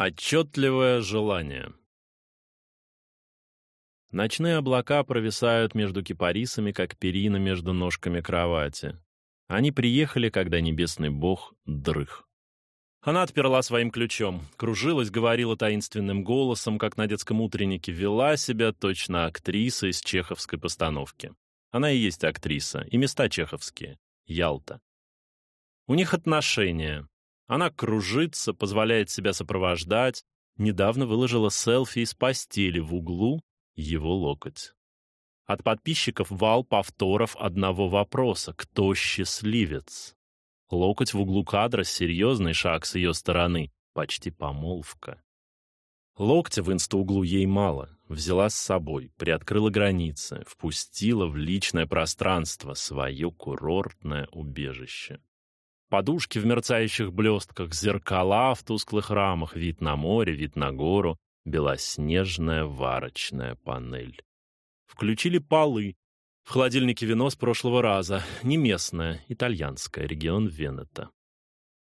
Отчетливое желание. Ночные облака провисают между кипарисами, как перина между ножками кровати. Они приехали, когда небесный бог дрых. Она отперла своим ключом, кружилась, говорила таинственным голосом, как на детском утреннике, вела себя точно актриса из чеховской постановки. Она и есть актриса, и места чеховские. Ялта. У них отношения. Она кружится, позволяет себя сопровождать. Недавно выложила селфи из постели в углу его локоть. От подписчиков вал повторов одного вопроса «Кто счастливец?». Локоть в углу кадра — серьезный шаг с ее стороны, почти помолвка. Локтя в инста-углу ей мало. Взяла с собой, приоткрыла границы, впустила в личное пространство свое курортное убежище. Подушки в мерцающих блестках, зеркала в тусклых рамах, вид на море, вид на гору, белоснежная варочная панель. Включили полы. В холодильнике вино с прошлого раза, не местное, итальянское, регион Венета.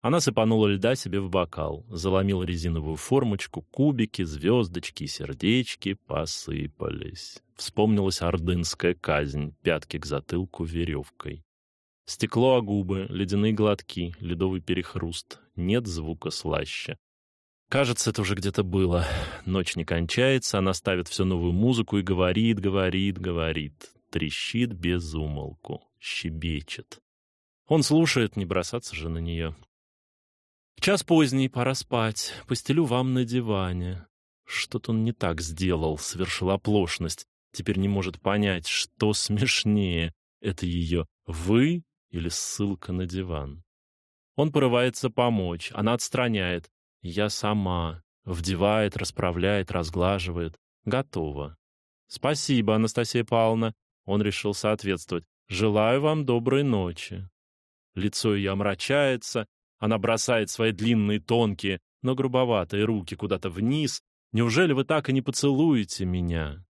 Она сыпанула льда себе в бокал, заломила резиновую формочку, кубики, звездочки, сердечки посыпались. Вспомнилась ордынская казнь, пятки к затылку веревкой. Стекло о губы, ледяные глотки, ледовый перехруст. Нет звука слаще. Кажется, это уже где-то было. Ночь не кончается, она ставит всю новую музыку и говорит, говорит, говорит. Трещит без умолку, щебечет. Он слушает, не бросаться же на нее. Час поздний, пора спать. Постелю вам на диване. Что-то он не так сделал, совершил оплошность. Теперь не может понять, что смешнее. Это ее «вы» или ссылка на диван. Он порывается помочь, она отстраняет. Я сама. Вдевает, расправляет, разглаживает. Готово. Спасибо, Анастасия Павловна. Он решил соответствовать. Желаю вам доброй ночи. Лицо ее омрачается, она бросает свои длинные, тонкие, но грубоватые руки куда-то вниз. Неужели вы так и не поцелуете меня?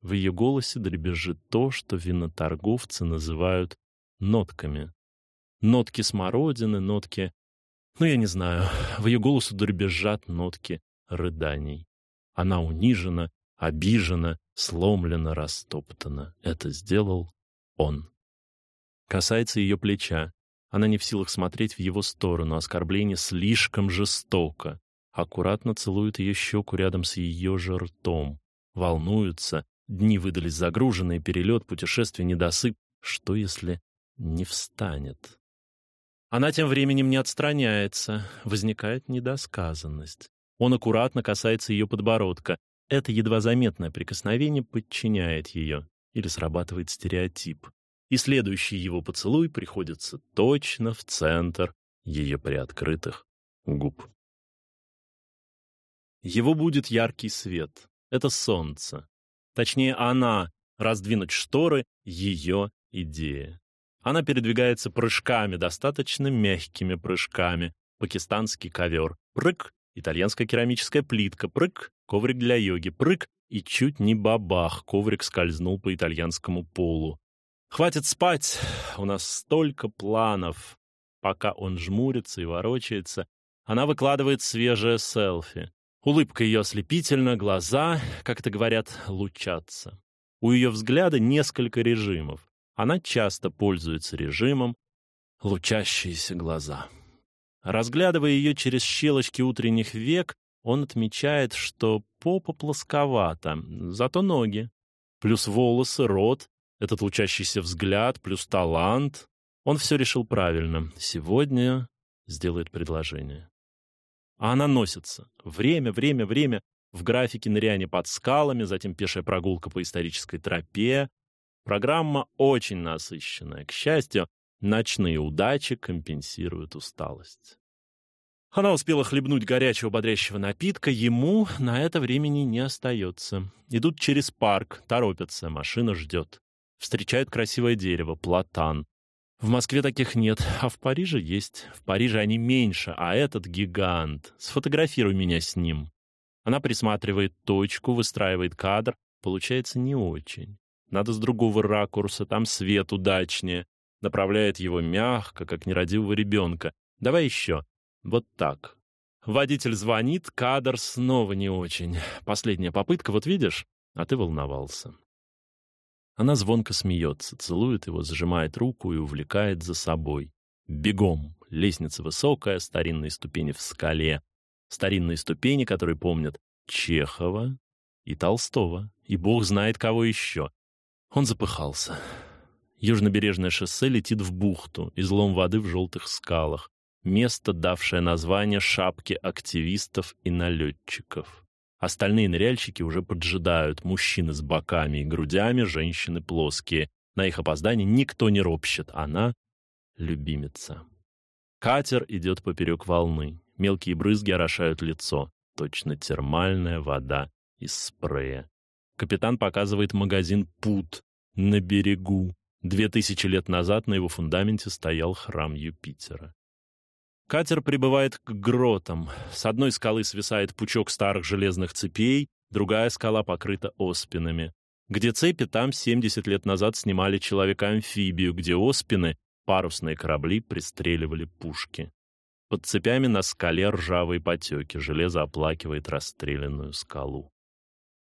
В ее голосе дребезжит то, что виноторговцы называют нотками. Нотки смородины, нотки... Ну, я не знаю. В ее голосу дребезжат нотки рыданий. Она унижена, обижена, сломлена, растоптана. Это сделал он. Касается ее плеча. Она не в силах смотреть в его сторону. Оскорбление слишком жестоко. Аккуратно целует ее щеку рядом с ее же ртом. Волнуются. Дни выдались загруженные, перелет, путешествие, недосып. Что, если не встанет. Она тем временем не отстраняется, возникает недосказанность. Он аккуратно касается ее подбородка. Это едва заметное прикосновение подчиняет ее или срабатывает стереотип. И следующий его поцелуй приходится точно в центр ее приоткрытых губ. Его будет яркий свет. Это солнце. Точнее, она, раздвинуть шторы, ее идея. Она передвигается прыжками, достаточно мягкими прыжками. Пакистанский ковер. Прыг. Итальянская керамическая плитка. Прыг. Коврик для йоги. Прыг. И чуть не бабах. Коврик скользнул по итальянскому полу. Хватит спать. У нас столько планов. Пока он жмурится и ворочается, она выкладывает свежее селфи. Улыбка ее ослепительна, глаза, как это говорят, лучатся. У ее взгляда несколько режимов. Она часто пользуется режимом «лучащиеся глаза». Разглядывая ее через щелочки утренних век, он отмечает, что попа плосковата, зато ноги. Плюс волосы, рот, этот лучащийся взгляд, плюс талант. Он все решил правильно. Сегодня сделает предложение. А она носится. Время, время, время. В графике ныряние под скалами, затем пешая прогулка по исторической тропе, Программа очень насыщенная. К счастью, ночные удачи компенсируют усталость. Она успела хлебнуть горячего бодрящего напитка, ему на это времени не остается. Идут через парк, торопятся, машина ждет. Встречают красивое дерево, платан. В Москве таких нет, а в Париже есть. В Париже они меньше, а этот гигант. Сфотографируй меня с ним. Она присматривает точку, выстраивает кадр. Получается не очень. Надо с другого ракурса, там свет удачнее. Направляет его мягко, как нерадивого ребенка. Давай еще. Вот так. Водитель звонит, кадр снова не очень. Последняя попытка, вот видишь? А ты волновался. Она звонко смеется, целует его, зажимает руку и увлекает за собой. Бегом. Лестница высокая, старинные ступени в скале. Старинные ступени, которые помнят Чехова и Толстого, и бог знает кого еще. Он запыхался. Южнобережное шоссе летит в бухту, излом воды в желтых скалах. Место, давшее название шапке активистов и налетчиков. Остальные ныряльщики уже поджидают. Мужчины с боками и грудями, женщины плоские. На их опоздание никто не ропщет. Она — любимица. Катер идет поперек волны. Мелкие брызги орошают лицо. Точно термальная вода из спрея. Капитан показывает магазин «Пут» на берегу. Две тысячи лет назад на его фундаменте стоял храм Юпитера. Катер прибывает к гротам. С одной скалы свисает пучок старых железных цепей, другая скала покрыта оспинами. Где цепи, там 70 лет назад снимали человека-амфибию, где оспины, парусные корабли, пристреливали пушки. Под цепями на скале ржавые потеки, железо оплакивает расстрелянную скалу.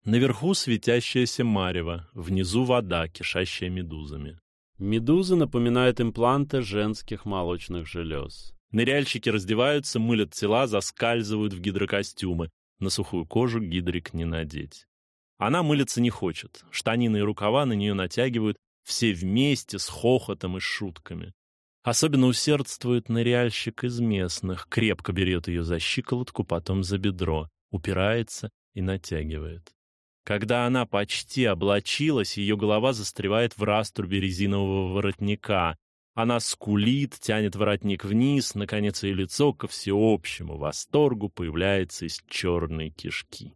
Наверху светящаяся марево, внизу вода, кишащая медузами. Медузы напоминают импланты женских молочных желез. Ныряльщики раздеваются, мылят тела, заскальзывают в гидрокостюмы. На сухую кожу гидрик не надеть. Она мылиться не хочет. Штанины и рукава на нее натягивают все вместе с хохотом и шутками. Особенно усердствует ныряльщик из местных, крепко берет ее за щиколотку, потом за бедро, упирается и натягивает. Когда она почти облачилась, ее голова застревает в раструбе резинового воротника, она скулит, тянет воротник вниз, наконец ее лицо ко всеобщему восторгу появляется из черной кишки.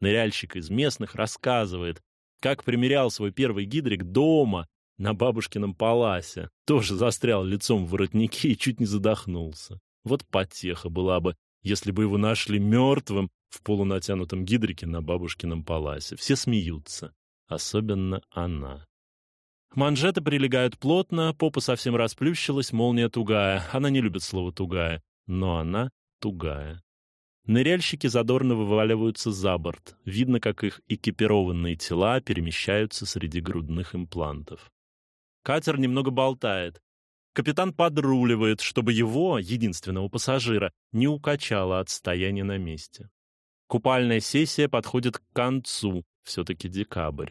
Ныряльщик из местных рассказывает, как примерял свой первый гидрик дома на бабушкином паласе. Тоже застрял лицом в воротнике и чуть не задохнулся. Вот потеха была бы, если бы его нашли мертвым в полунатянутом гидрике на бабушкином паласе. Все смеются, особенно она. Манжеты прилегают плотно, попа совсем расплющилась, молния тугая. Она не любит слово «тугая», но она тугая. Ныряльщики задорно вываливаются за борт. Видно, как их экипированные тела перемещаются среди грудных имплантов. Катер немного болтает. Капитан подруливает, чтобы его, единственного пассажира, не укачало от стояния на месте. Купальная сессия подходит к концу, все-таки декабрь.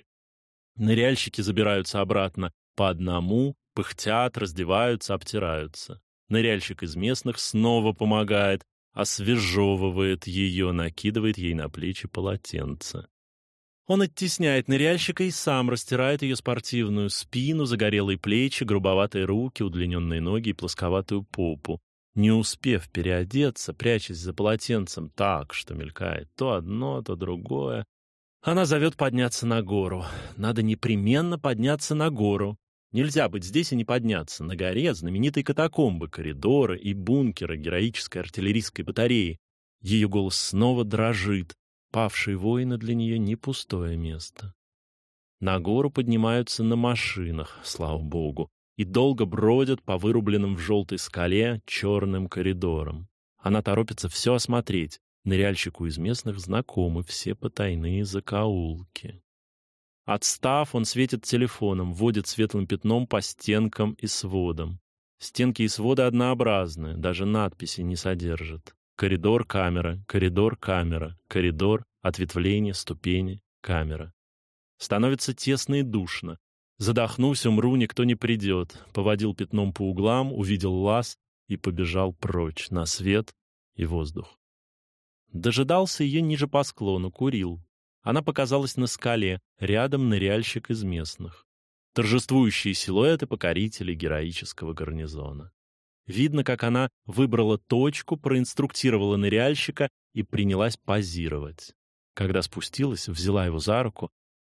Ныряльщики забираются обратно по одному, пыхтят, раздеваются, обтираются. Ныряльщик из местных снова помогает, освежевывает ее, накидывает ей на плечи полотенце. Он оттесняет ныряльщика и сам растирает ее спортивную спину, загорелые плечи, грубоватые руки, удлиненные ноги и плосковатую попу. Не успев переодеться, прячась за полотенцем так, что мелькает то одно, то другое, она зовет подняться на гору. Надо непременно подняться на гору. Нельзя быть здесь и не подняться. На горе знаменитые катакомбы, коридоры и бункеры героической артиллерийской батареи. Ее голос снова дрожит. Павшие воины для нее не пустое место. На гору поднимаются на машинах, слава богу, и долго бродят по вырубленным в желтой скале черным коридорам. Она торопится все осмотреть, Ныряльщику из местных знакомы все потайные закоулки. Отстав, он светит телефоном, водит светлым пятном по стенкам и сводам. Стенки и своды однообразны, даже надписи не содержат. Коридор, камера, коридор, камера, коридор, ответвление, ступени, камера. Становится тесно и душно. Задохнусь, умру, никто не придет. Поводил пятном по углам, увидел лаз и побежал прочь на свет и воздух. Дожидался ее ниже по склону, курил. Она показалась на скале, рядом ныряльщик из местных. Торжествующие силуэты покорителей героического гарнизона. Видно, как она выбрала точку, проинструктировала ныряльщика и принялась позировать. Когда спустилась, взяла его за руку,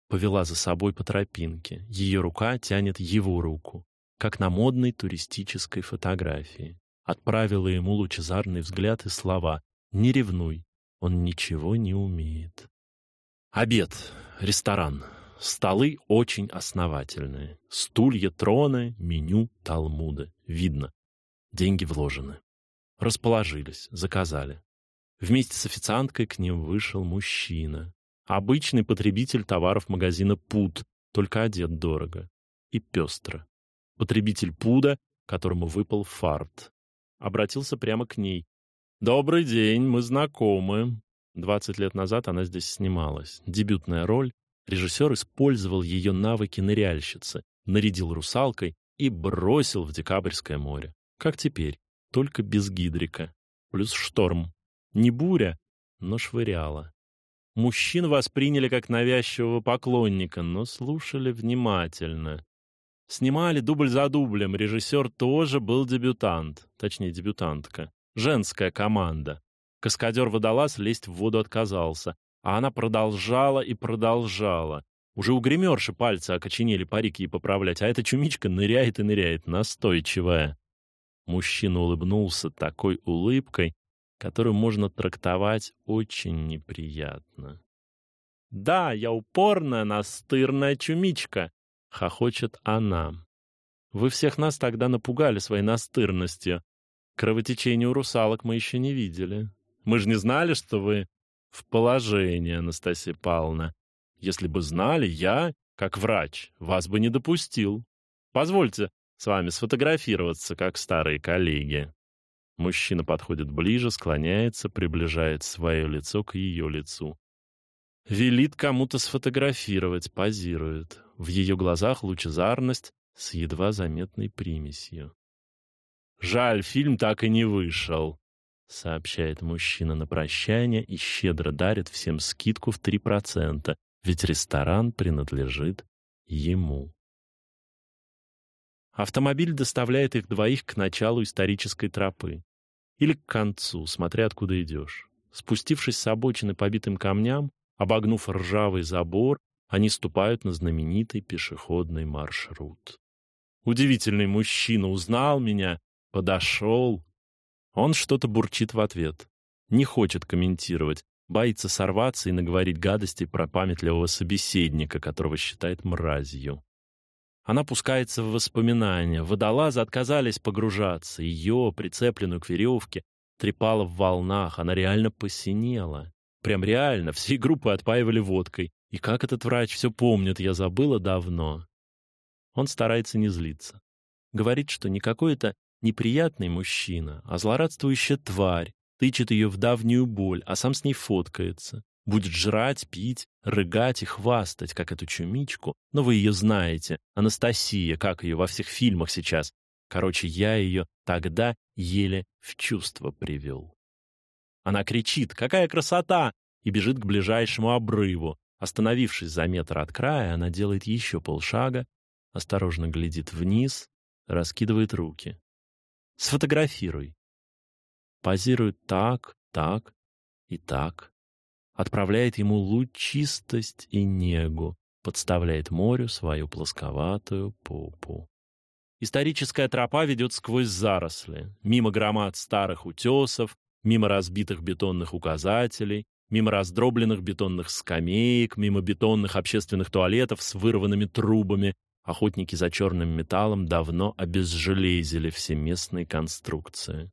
повела за собой по тропинке. Ее рука тянет его руку, как на модной туристической фотографии. Отправила ему лучезарный взгляд и слова «Не ревнуй, он ничего не умеет. Обед, ресторан. Столы очень основательные. Стулья, троны, меню, талмуды. Видно. Деньги вложены. Расположились, заказали. Вместе с официанткой к ним вышел мужчина. Обычный потребитель товаров магазина «Пуд», только одет дорого. И пестро. Потребитель «Пуда», которому выпал фарт. Обратился прямо к ней. «Добрый день, мы знакомы». Двадцать лет назад она здесь снималась. Дебютная роль. Режиссер использовал ее навыки ныряльщицы, нарядил русалкой и бросил в Декабрьское море. Как теперь, только без гидрика. Плюс шторм. Не буря, но швыряла. Мужчин восприняли как навязчивого поклонника, но слушали внимательно. Снимали дубль за дублем. Режиссер тоже был дебютант, точнее дебютантка. Женская команда. Каскадер-водолаз лезть в воду отказался, а она продолжала и продолжала. Уже у гримерши пальцы окоченели парики и поправлять, а эта чумичка ныряет и ныряет, настойчивая. Мужчина улыбнулся такой улыбкой, которую можно трактовать очень неприятно. «Да, я упорная, настырная чумичка», — хохочет она. «Вы всех нас тогда напугали своей настырностью. Кровотечение у русалок мы еще не видели. Мы же не знали, что вы в положении, Анастасия Павловна. Если бы знали, я, как врач, вас бы не допустил. Позвольте с вами сфотографироваться, как старые коллеги». Мужчина подходит ближе, склоняется, приближает свое лицо к ее лицу. Велит кому-то сфотографировать, позирует. В ее глазах лучезарность с едва заметной примесью. «Жаль, фильм так и не вышел», — сообщает мужчина на прощание и щедро дарит всем скидку в 3%, ведь ресторан принадлежит ему. Автомобиль доставляет их двоих к началу исторической тропы. Или к концу, смотря откуда идешь. Спустившись с обочины по битым камням, обогнув ржавый забор, они ступают на знаменитый пешеходный маршрут. Удивительный мужчина узнал меня, подошел. Он что-то бурчит в ответ. Не хочет комментировать, боится сорваться и наговорить гадостей про памятливого собеседника, которого считает мразью. Она пускается в воспоминания. Водолазы отказались погружаться. Ее, прицепленную к веревке, трепало в волнах. Она реально посинела. Прям реально. Всей группы отпаивали водкой. И как этот врач все помнит, я забыла давно. Он старается не злиться. Говорит, что не какой-то неприятный мужчина, а злорадствующая тварь, тычет ее в давнюю боль, а сам с ней фоткается. Будет жрать, пить, рыгать и хвастать, как эту чумичку. Но вы ее знаете. Анастасия, как ее во всех фильмах сейчас. Короче, я ее тогда еле в чувство привел. Она кричит «Какая красота!» и бежит к ближайшему обрыву. Остановившись за метр от края, она делает еще полшага, осторожно глядит вниз, раскидывает руки. «Сфотографируй». Позирует так, так и так отправляет ему лучистость и негу, подставляет морю свою плосковатую попу. Историческая тропа ведет сквозь заросли, мимо громад старых утесов, мимо разбитых бетонных указателей, мимо раздробленных бетонных скамеек, мимо бетонных общественных туалетов с вырванными трубами. Охотники за черным металлом давно обезжелезили все местные конструкции.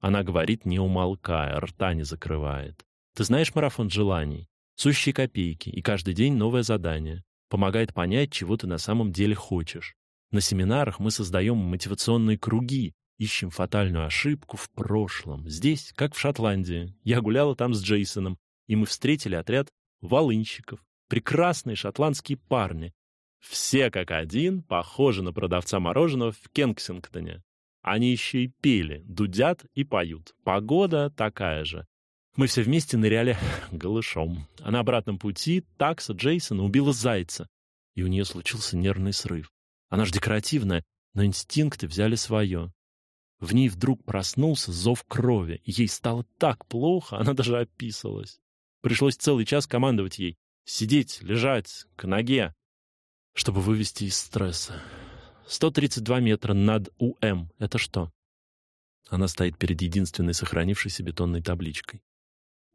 Она говорит, не умолкая, рта не закрывает. Ты знаешь марафон желаний? Сущие копейки, и каждый день новое задание. Помогает понять, чего ты на самом деле хочешь. На семинарах мы создаем мотивационные круги, ищем фатальную ошибку в прошлом. Здесь, как в Шотландии. Я гуляла там с Джейсоном, и мы встретили отряд волынщиков. Прекрасные шотландские парни. Все как один похожи на продавца мороженого в Кенксингтоне. Они еще и пели, дудят и поют. Погода такая же. Мы все вместе ныряли голышом. А на обратном пути такса Джейсона убила зайца, и у нее случился нервный срыв. Она же декоративная, но инстинкты взяли свое. В ней вдруг проснулся зов крови, и ей стало так плохо, она даже описалась. Пришлось целый час командовать ей. Сидеть, лежать, к ноге, чтобы вывести из стресса. 132 метра над УМ — это что? Она стоит перед единственной сохранившейся бетонной табличкой.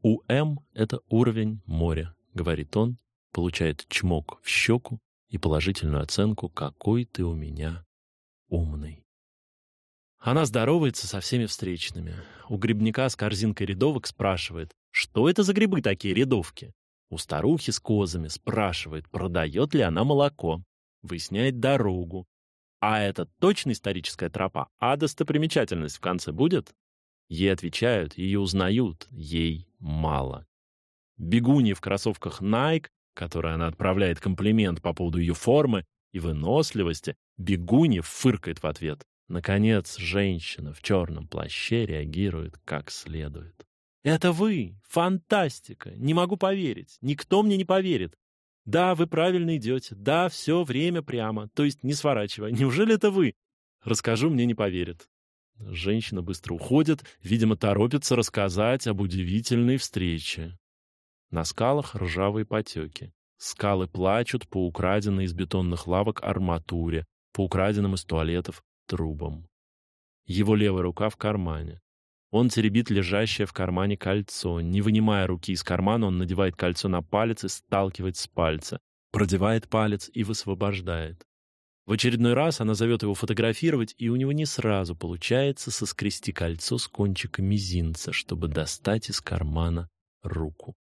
УМ — это уровень моря, говорит он, получает чмок в щеку и положительную оценку «какой ты у меня умный». Она здоровается со всеми встречными. У грибника с корзинкой рядовок спрашивает, что это за грибы такие рядовки. У старухи с козами спрашивает, продает ли она молоко. Выясняет дорогу. А это точно историческая тропа? А достопримечательность в конце будет? Ей отвечают, ее узнают, ей мало. Бегунья в кроссовках Nike, которой она отправляет комплимент по поводу ее формы и выносливости, бегунья фыркает в ответ. Наконец, женщина в черном плаще реагирует как следует. «Это вы! Фантастика! Не могу поверить! Никто мне не поверит! Да, вы правильно идете. Да, все время прямо. То есть не сворачивая. Неужели это вы? Расскажу, мне не поверят. Женщина быстро уходит, видимо, торопится рассказать об удивительной встрече. На скалах ржавые потеки. Скалы плачут по украденной из бетонных лавок арматуре, по украденным из туалетов трубам. Его левая рука в кармане. Он теребит лежащее в кармане кольцо. Не вынимая руки из кармана, он надевает кольцо на палец и сталкивает с пальца. Продевает палец и высвобождает. В очередной раз она зовет его фотографировать, и у него не сразу получается соскрести кольцо с кончика мизинца, чтобы достать из кармана руку.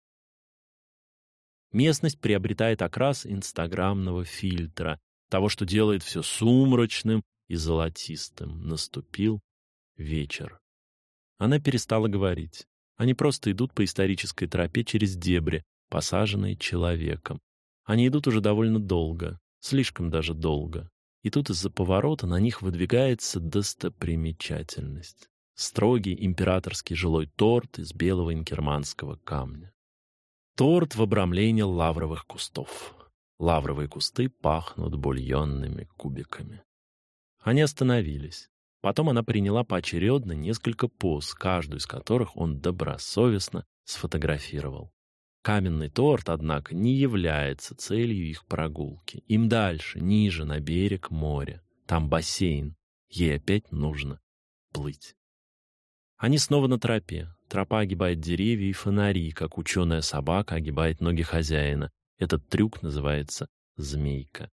Местность приобретает окрас инстаграмного фильтра, того, что делает все сумрачным и золотистым. Наступил вечер. Она перестала говорить. Они просто идут по исторической тропе через дебри, посаженные человеком. Они идут уже довольно долго, слишком даже долго. И тут из-за поворота на них выдвигается достопримечательность. Строгий императорский жилой торт из белого инкерманского камня. Торт в обрамлении лавровых кустов. Лавровые кусты пахнут бульонными кубиками. Они остановились. Потом она приняла поочередно несколько поз, каждую из которых он добросовестно сфотографировал. Каменный торт, однако, не является целью их прогулки. Им дальше, ниже, на берег моря. Там бассейн. Ей опять нужно плыть. Они снова на тропе. Тропа огибает деревья и фонари, как ученая собака огибает ноги хозяина. Этот трюк называется «змейка».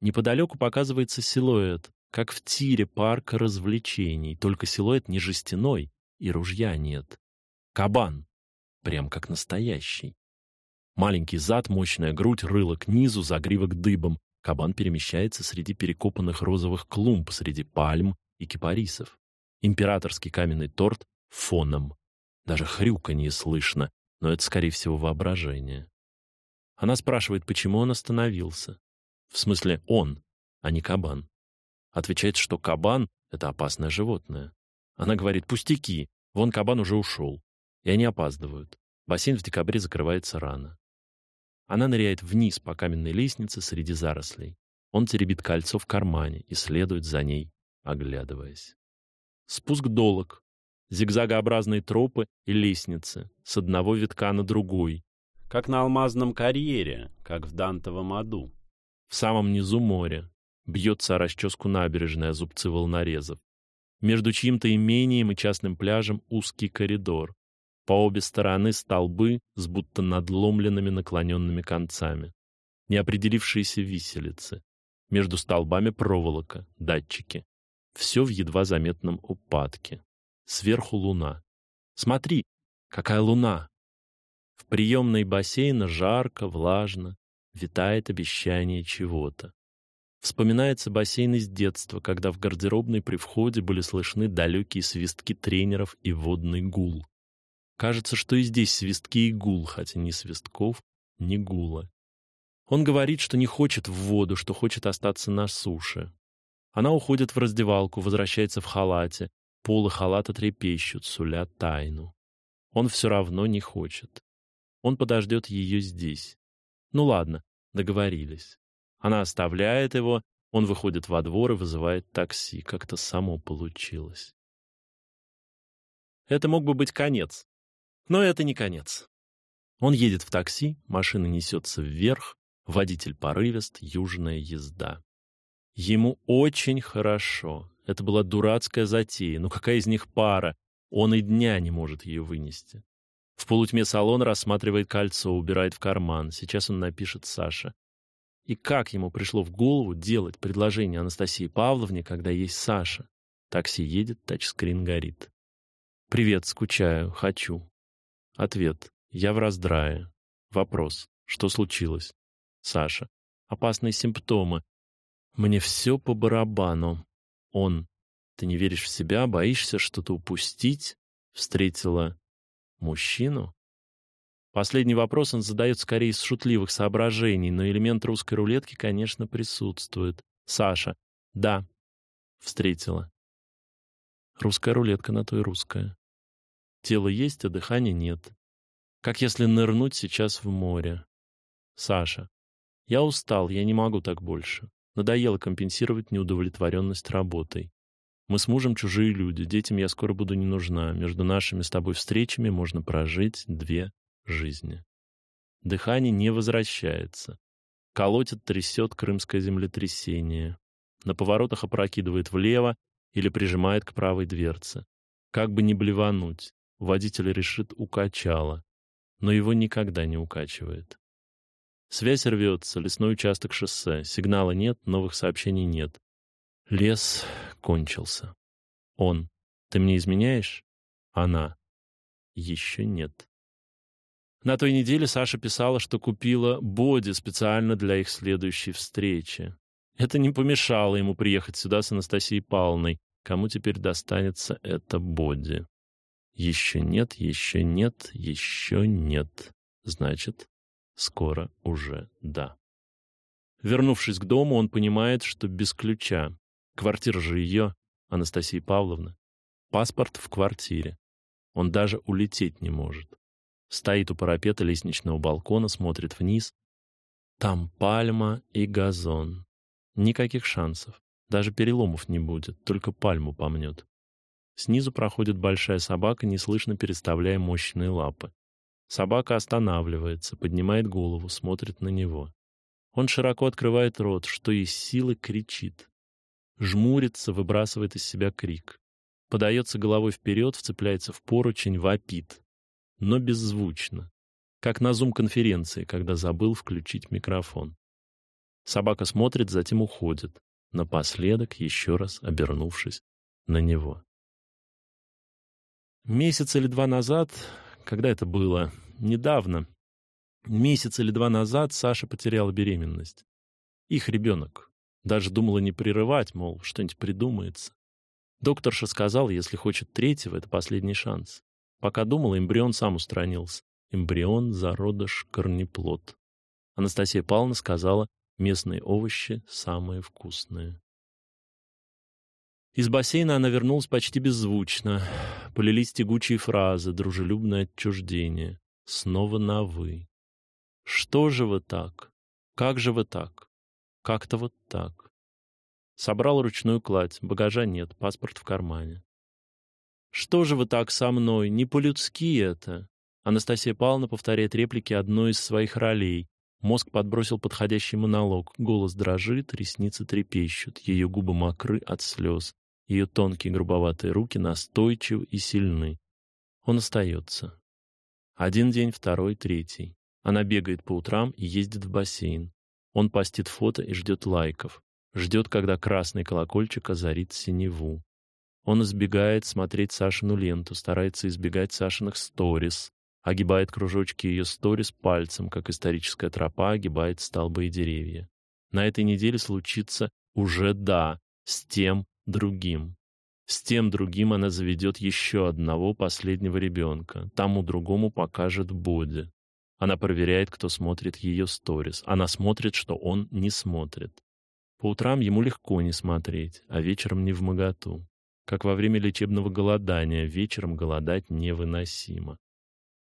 Неподалеку показывается силуэт, как в тире парка развлечений, только силуэт не жестяной, и ружья нет. Кабан прям как настоящий. Маленький зад, мощная грудь, рыло к низу, загривок дыбом. Кабан перемещается среди перекопанных розовых клумб, среди пальм и кипарисов. Императорский каменный торт фоном. Даже хрюка не слышно, но это, скорее всего, воображение. Она спрашивает, почему он остановился. В смысле, он, а не кабан. Отвечает, что кабан — это опасное животное. Она говорит, пустяки, вон кабан уже ушел и они опаздывают. Бассейн в декабре закрывается рано. Она ныряет вниз по каменной лестнице среди зарослей. Он теребит кольцо в кармане и следует за ней, оглядываясь. Спуск долог, зигзагообразные тропы и лестницы с одного витка на другой, как на алмазном карьере, как в Дантовом аду. В самом низу море бьется о расческу набережная зубцы волнорезов. Между чьим-то имением и частным пляжем узкий коридор. По обе стороны столбы с будто надломленными наклоненными концами. Неопределившиеся виселицы. Между столбами проволока, датчики. Все в едва заметном упадке. Сверху луна. Смотри, какая луна! В приемной бассейна жарко, влажно, витает обещание чего-то. Вспоминается бассейн из детства, когда в гардеробной при входе были слышны далекие свистки тренеров и водный гул. Кажется, что и здесь свистки и гул, хотя ни свистков, ни гула. Он говорит, что не хочет в воду, что хочет остаться на суше. Она уходит в раздевалку, возвращается в халате. Полы халата трепещут, суля тайну. Он все равно не хочет. Он подождет ее здесь. Ну ладно, договорились. Она оставляет его, он выходит во двор и вызывает такси. Как-то само получилось. Это мог бы быть конец. Но это не конец. Он едет в такси, машина несется вверх, водитель порывист, южная езда. Ему очень хорошо. Это была дурацкая затея, но какая из них пара? Он и дня не может ее вынести. В полутьме салон рассматривает кольцо, убирает в карман. Сейчас он напишет Саше. И как ему пришло в голову делать предложение Анастасии Павловне, когда есть Саша? Такси едет, тачскрин горит. «Привет, скучаю, хочу». Ответ. «Я в раздрае». Вопрос. Что случилось? Саша. Опасные симптомы. Мне все по барабану. Он. Ты не веришь в себя, боишься что-то упустить? Встретила мужчину? Последний вопрос он задает скорее из шутливых соображений, но элемент русской рулетки, конечно, присутствует. Саша. Да. Встретила. Русская рулетка на то и русская. Тело есть, а дыхания нет. Как если нырнуть сейчас в море. Саша. Я устал, я не могу так больше. Надоело компенсировать неудовлетворенность работой. Мы с мужем чужие люди, детям я скоро буду не нужна. Между нашими с тобой встречами можно прожить две жизни. Дыхание не возвращается. Колотит, трясет крымское землетрясение. На поворотах опрокидывает влево, или прижимает к правой дверце. Как бы ни блевануть, водитель решит укачало, но его никогда не укачивает. Связь рвется, лесной участок шоссе, сигнала нет, новых сообщений нет. Лес кончился. Он. Ты мне изменяешь? Она. Еще нет. На той неделе Саша писала, что купила боди специально для их следующей встречи. Это не помешало ему приехать сюда с Анастасией Павловной. Кому теперь достанется это боди? Еще нет, еще нет, еще нет. Значит, скоро уже да. Вернувшись к дому, он понимает, что без ключа. Квартира же ее, Анастасии Павловны. Паспорт в квартире. Он даже улететь не может. Стоит у парапета лестничного балкона, смотрит вниз. Там пальма и газон. Никаких шансов. Даже переломов не будет, только пальму помнет. Снизу проходит большая собака, неслышно переставляя мощные лапы. Собака останавливается, поднимает голову, смотрит на него. Он широко открывает рот, что из силы кричит. Жмурится, выбрасывает из себя крик. Подается головой вперед, вцепляется в поручень, вопит. Но беззвучно. Как на зум-конференции, когда забыл включить микрофон. Собака смотрит, затем уходит, напоследок еще раз обернувшись на него. Месяц или два назад, когда это было, недавно, месяц или два назад Саша потеряла беременность. Их ребенок. Даже думала не прерывать, мол, что-нибудь придумается. Докторша сказала, если хочет третьего, это последний шанс. Пока думала, эмбрион сам устранился. Эмбрион, зародыш, корнеплод. Анастасия Павловна сказала, Местные овощи самые вкусные. Из бассейна она вернулась почти беззвучно. Полились тягучие фразы, дружелюбное отчуждение. Снова на «вы». «Что же вы так? Как же вы так? Как-то вот так». Собрал ручную кладь, багажа нет, паспорт в кармане. «Что же вы так со мной? Не по-людски это!» Анастасия Павловна повторяет реплики одной из своих ролей. Мозг подбросил подходящий монолог. Голос дрожит, ресницы трепещут, ее губы мокры от слез. Ее тонкие грубоватые руки настойчивы и сильны. Он остается. Один день, второй, третий. Она бегает по утрам и ездит в бассейн. Он постит фото и ждет лайков. Ждет, когда красный колокольчик озарит синеву. Он избегает смотреть Сашину ленту, старается избегать Сашиных сторис, огибает кружочки ее сторис пальцем, как историческая тропа огибает столбы и деревья. На этой неделе случится уже да, с тем другим. С тем другим она заведет еще одного последнего ребенка. Тому другому покажет Боди. Она проверяет, кто смотрит ее сторис. Она смотрит, что он не смотрит. По утрам ему легко не смотреть, а вечером не в моготу. Как во время лечебного голодания, вечером голодать невыносимо.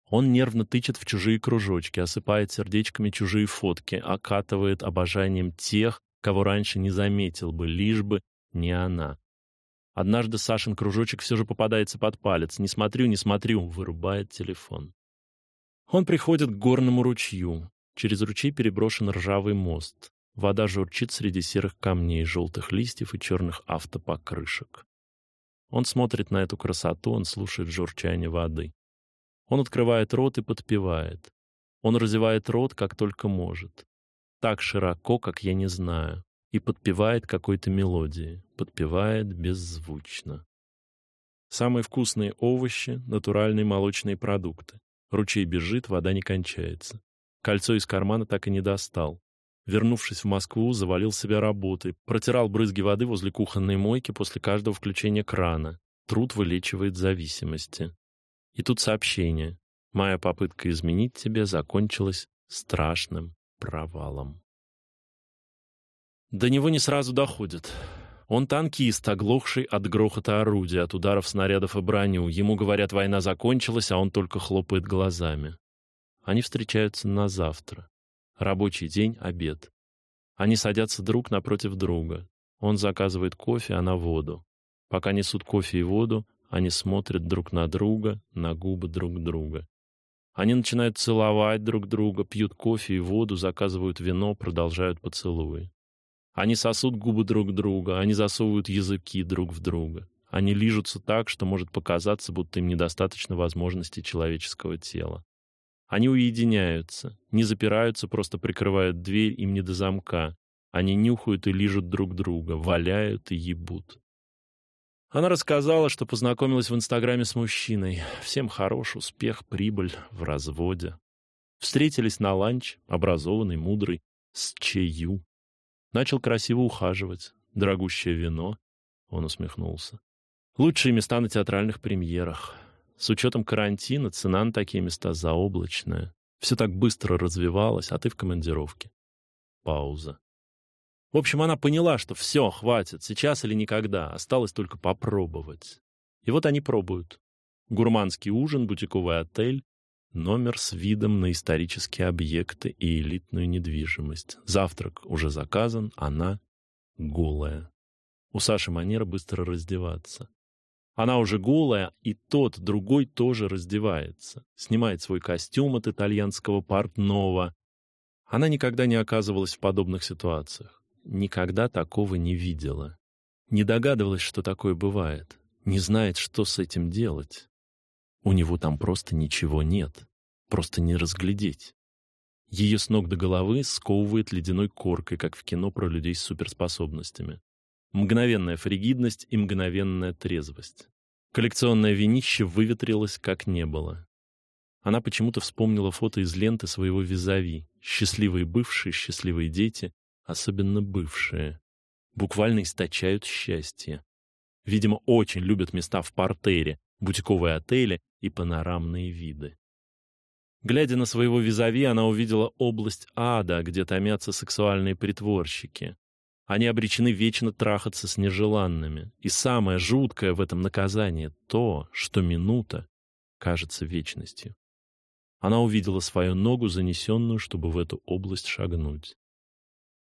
Он нервно тычет в чужие кружочки, осыпает сердечками чужие фотки, окатывает обожанием тех, кого раньше не заметил бы, лишь бы не она. Однажды Сашин кружочек все же попадается под палец. «Не смотрю, не смотрю», — вырубает телефон. Он приходит к горному ручью. Через ручей переброшен ржавый мост. Вода журчит среди серых камней, желтых листьев и черных автопокрышек. Он смотрит на эту красоту, он слушает журчание воды. Он открывает рот и подпевает. Он разевает рот, как только может. Так широко, как я не знаю. И подпевает какой-то мелодии, подпевает беззвучно. Самые вкусные овощи, натуральные молочные продукты. Ручей бежит, вода не кончается. Кольцо из кармана так и не достал. Вернувшись в Москву, завалил себя работой, протирал брызги воды возле кухонной мойки после каждого включения крана. Труд вылечивает зависимости. И тут сообщение. Моя попытка изменить тебя закончилась страшным провалом. До него не сразу доходит. Он танкист, оглохший от грохота орудия, от ударов снарядов и броню. Ему говорят, война закончилась, а он только хлопает глазами. Они встречаются на завтра. Рабочий день, обед. Они садятся друг напротив друга. Он заказывает кофе, она воду. Пока несут кофе и воду, они смотрят друг на друга, на губы друг друга. Они начинают целовать друг друга, пьют кофе и воду, заказывают вино, продолжают поцелуи. Они сосут губы друг друга, они засовывают языки друг в друга. Они лижутся так, что может показаться, будто им недостаточно возможностей человеческого тела. Они уединяются, не запираются, просто прикрывают дверь, им не до замка. Они нюхают и лижут друг друга, валяют и ебут. Она рассказала, что познакомилась в Инстаграме с мужчиной. Всем хорош, успех, прибыль в разводе. Встретились на ланч, образованный, мудрый, с чаю. Начал красиво ухаживать. Дорогущее вино. Он усмехнулся. Лучшие места на театральных премьерах. С учетом карантина цена на такие места заоблачная. Все так быстро развивалось, а ты в командировке. Пауза. В общем, она поняла, что все, хватит, сейчас или никогда, осталось только попробовать. И вот они пробуют. Гурманский ужин, бутиковый отель, Номер с видом на исторические объекты и элитную недвижимость. Завтрак уже заказан, она голая. У Саши манера быстро раздеваться. Она уже голая, и тот, другой тоже раздевается. Снимает свой костюм от итальянского портного. Она никогда не оказывалась в подобных ситуациях. Никогда такого не видела. Не догадывалась, что такое бывает. Не знает, что с этим делать. У него там просто ничего нет. Просто не разглядеть. Ее с ног до головы сковывает ледяной коркой, как в кино про людей с суперспособностями. Мгновенная фригидность и мгновенная трезвость. Коллекционное винище выветрилось, как не было. Она почему-то вспомнила фото из ленты своего визави. Счастливые бывшие, счастливые дети, особенно бывшие. Буквально источают счастье. Видимо, очень любят места в партере, бутиковые отели и панорамные виды. Глядя на своего визави, она увидела область ада, где томятся сексуальные притворщики. Они обречены вечно трахаться с нежеланными. И самое жуткое в этом наказании — то, что минута кажется вечностью. Она увидела свою ногу, занесенную, чтобы в эту область шагнуть.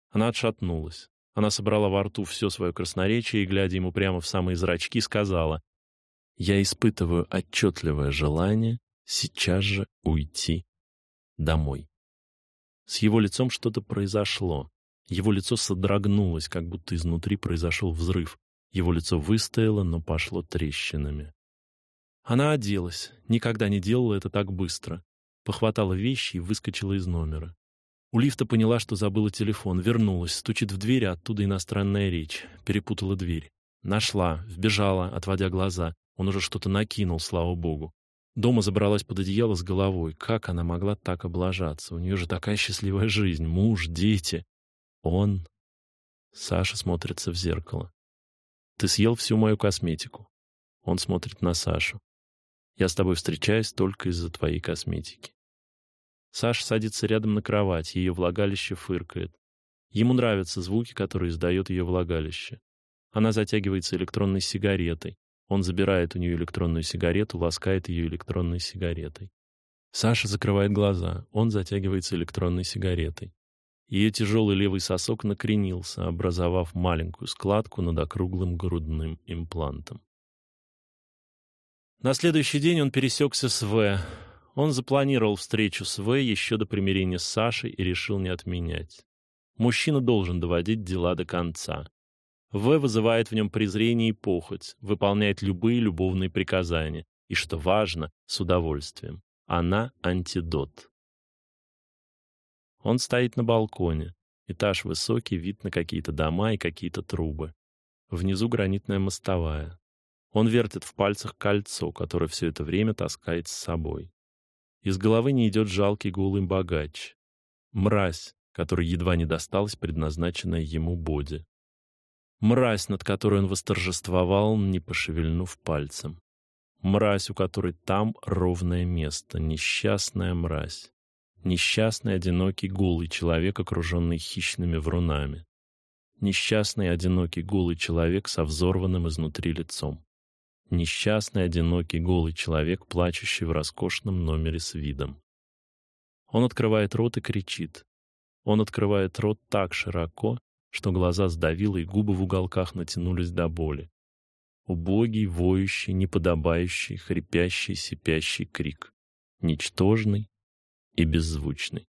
Она отшатнулась. Она собрала во рту все свое красноречие и, глядя ему прямо в самые зрачки, сказала, «Я испытываю отчетливое желание сейчас же уйти домой». С его лицом что-то произошло. Его лицо содрогнулось, как будто изнутри произошел взрыв. Его лицо выстояло, но пошло трещинами. Она оделась, никогда не делала это так быстро. Похватала вещи и выскочила из номера. У лифта поняла, что забыла телефон, вернулась, стучит в дверь, а оттуда иностранная речь. Перепутала дверь. Нашла, вбежала, отводя глаза. Он уже что-то накинул, слава богу. Дома забралась под одеяло с головой. Как она могла так облажаться? У нее же такая счастливая жизнь, муж, дети. Он... Саша смотрится в зеркало. Ты съел всю мою косметику. Он смотрит на Сашу. Я с тобой встречаюсь только из-за твоей косметики. Саша садится рядом на кровать, ее влагалище фыркает. Ему нравятся звуки, которые издает ее влагалище. Она затягивается электронной сигаретой. Он забирает у нее электронную сигарету, ласкает ее электронной сигаретой. Саша закрывает глаза, он затягивается электронной сигаретой. Ее тяжелый левый сосок накренился, образовав маленькую складку над округлым грудным имплантом. На следующий день он пересекся с В. Он запланировал встречу с В еще до примирения с Сашей и решил не отменять. Мужчина должен доводить дела до конца. В вызывает в нем презрение и похоть, выполняет любые любовные приказания, и, что важно, с удовольствием. Она — антидот. Он стоит на балконе. Этаж высокий, вид на какие-то дома и какие-то трубы. Внизу гранитная мостовая. Он вертит в пальцах кольцо, которое все это время таскает с собой. Из головы не идет жалкий голый богач. Мразь, которой едва не досталась предназначенная ему боди. Мразь, над которой он восторжествовал, не пошевельнув пальцем. Мразь, у которой там ровное место, несчастная мразь. Несчастный, одинокий, голый человек, окруженный хищными врунами. Несчастный, одинокий, голый человек со взорванным изнутри лицом. Несчастный, одинокий, голый человек, плачущий в роскошном номере с видом. Он открывает рот и кричит. Он открывает рот так широко, что глаза сдавило и губы в уголках натянулись до боли. Убогий, воющий, неподобающий, хрипящий, сипящий крик. Ничтожный и беззвучный.